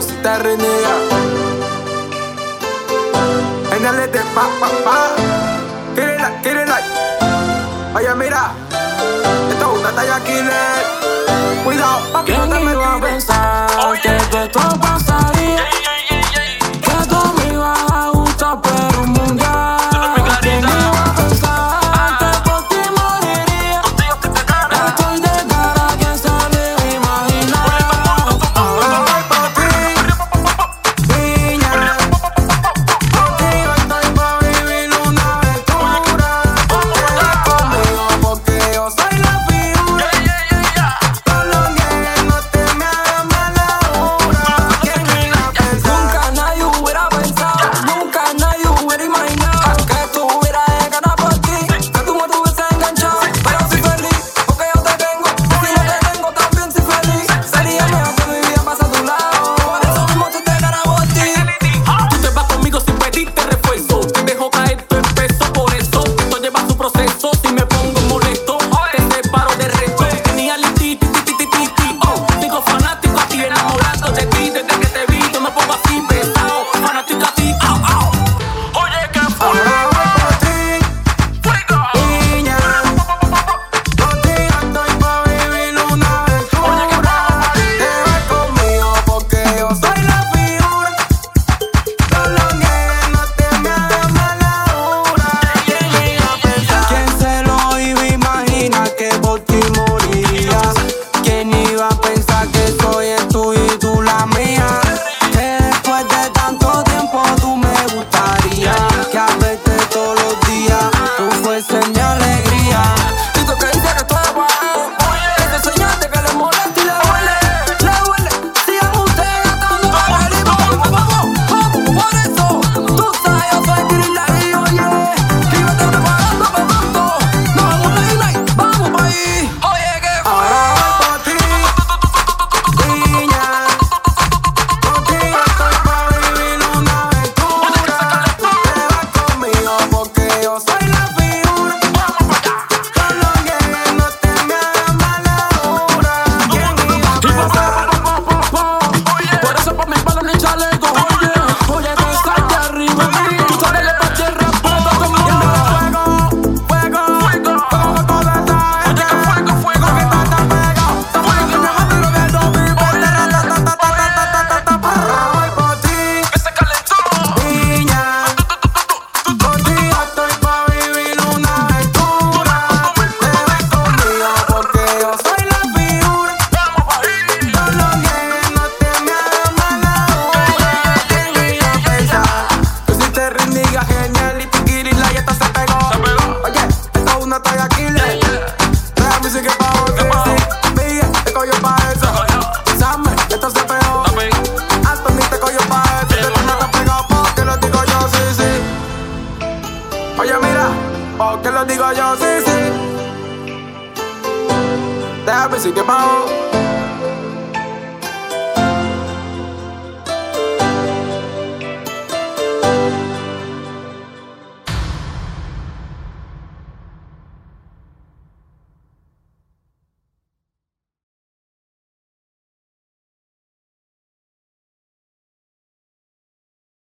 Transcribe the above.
Causita renega. Venale de pa, pa, pa. Quírela, quírela. Vaya, mira. Esto es una talla killer. Cuidado, pa. señal y tu guirila y esto se pegó. Se. Oye, esto es una talla killer. Yeah, yeah. Déjame y sigue pa' volverse. Miguel, te cogió pa' eso. Písame, esto se pegó. Anthony te cogió pa' eso. Este tema está pegado porque lo digo yo, sí, sí. Oye, mira, porque lo digo yo, sí, sí. Déjame y sigue pa'